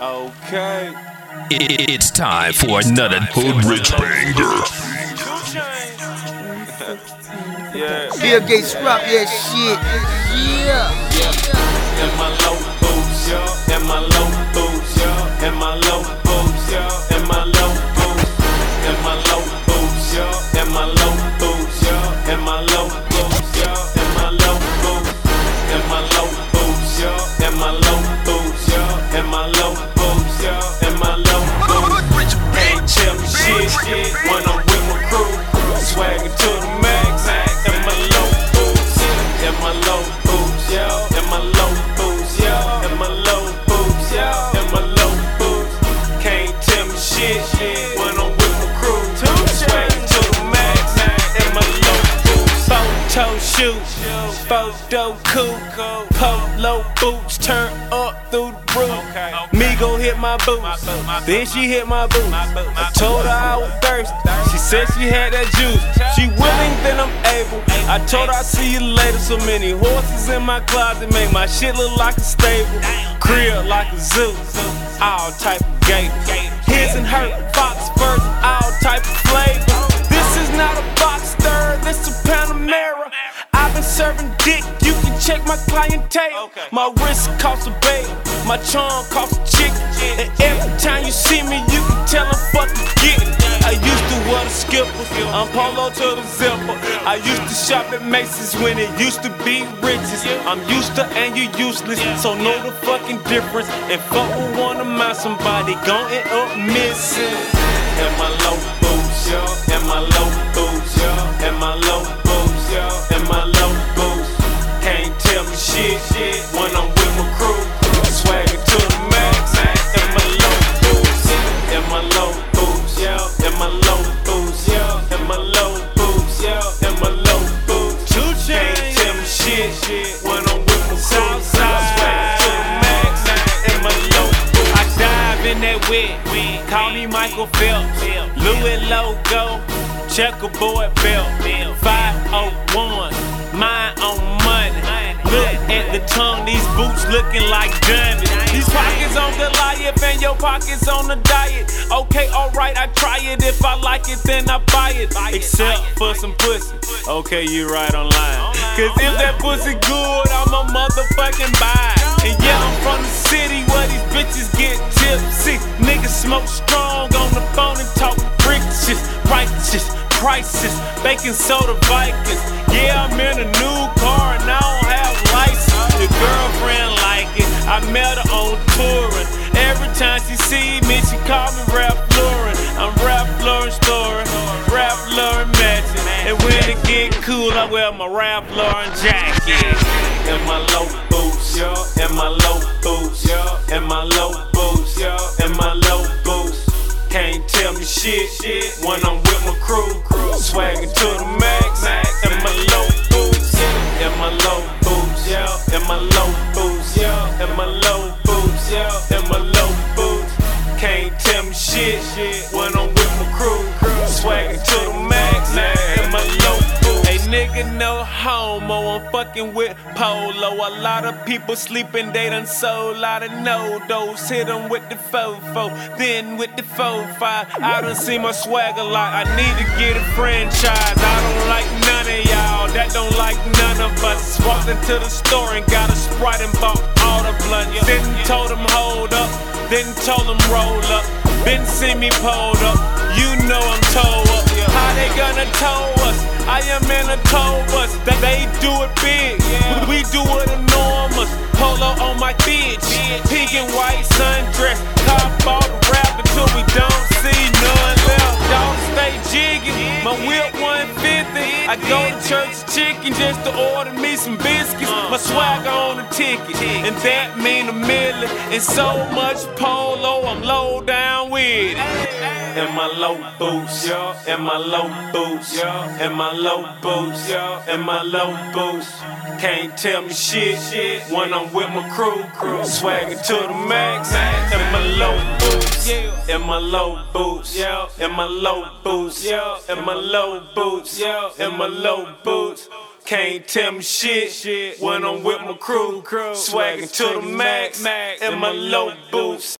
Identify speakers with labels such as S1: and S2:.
S1: Okay.
S2: It- It's time for another Hood Rich banger.
S1: Yeah.
S3: Bill Gates drop that shit. Yeah.
S1: And my low boots, yeah. And my low shit, when I'm with my crew. Swagging to the max, and my low boots. Photo shoot, photo cool, polo boots turn up through the roof. Me go hit my boots, then she hit my boots. I told her I was thirsty, she said she had that juice. She willing, then I'm able. I told her I'll see you later. So many horses in my closet make my shit look like a stable, crib like a zoo, all type of gators. His and her, fox furs, all type of flavors. This is not a box stir, this a Panamera. I've been serving dick, you can check my clientele. My wrist costs a bail, my charm costs a chick. And every time you see me, you can tell I'm fucking getting. I used the skipper, I'm polo to the zipper. I used to shop at Macy's when it used to be riches. I'm used to and you useless, so know the fucking difference. And fuck with one of my somebody gon' end up missing. And my low boots. And my low Call me Michael Phelps. Louis logo. Checkerboard belt. 501. Mine on money. Look at the tongue. These boots looking like diamonds. These pockets on Goliath and your pockets on the diet. Okay, alright, I try it. If I like it, then I buy it. Except for some pussy. Okay, you right online. Cause if that pussy good, I'm a motherfucking buy. And yeah, I'm from the city where these bitches get tipsy. Niggas smoke strong on the phone and talk riches, righteous prices, baking soda Vikings. Yeah, I'm in a new car and I don't have license. Your girlfriend like it. I met her on touring. Every time she see I wear my Ralph Lauren jacket. And my low boots, yeah. And my low boots, yeah. And my low boots, yeah. And my low boots. Can't tell me shit, shit when I'm with my crew. Swagging to the max, and my low boots, yeah. And my low boots, yeah. And my low boots, yeah. And my low boots, yeah. And my low boots. Can't tell me shit, shit when I'm no homo, I'm fucking with Polo. A lot of people sleeping, they done sold lot of no dose. Hit 'em with the fofo, then with the fo-fi. I done see my swag a lot, I need to get a franchise. I don't like none of y'all, that don't like none of us. Walked into the store and got a Sprite and bought all the blunt. Then told them hold up, then told them roll up. Been see me pulled up, you know I'm toe up. How they gonna tow us? I am in a tow bus. That they do it big, we do it enormous. Polo on my bitch, pink and white sundress. Cop all the rap until we don't see none left. Dog stay jigging, my whip 150. I go to church chicken just to order me some biscuits. My swagger on the ticket, and that mean a million. And so much polo, I'm low down with it. And my low boots, yeah. And my low boots, yeah. And my low boots, yeah. And my low boots. Can't tell me shit, shit when I'm with my crew. crew. Swagging to the max. And my low boots, yeah. And my low boots, yeah. And my low boots, yeah. And my low boots, yeah. And my low boots. Can't tell me shit when I'm with my crew. Crew, swagging to the max. in my low boots.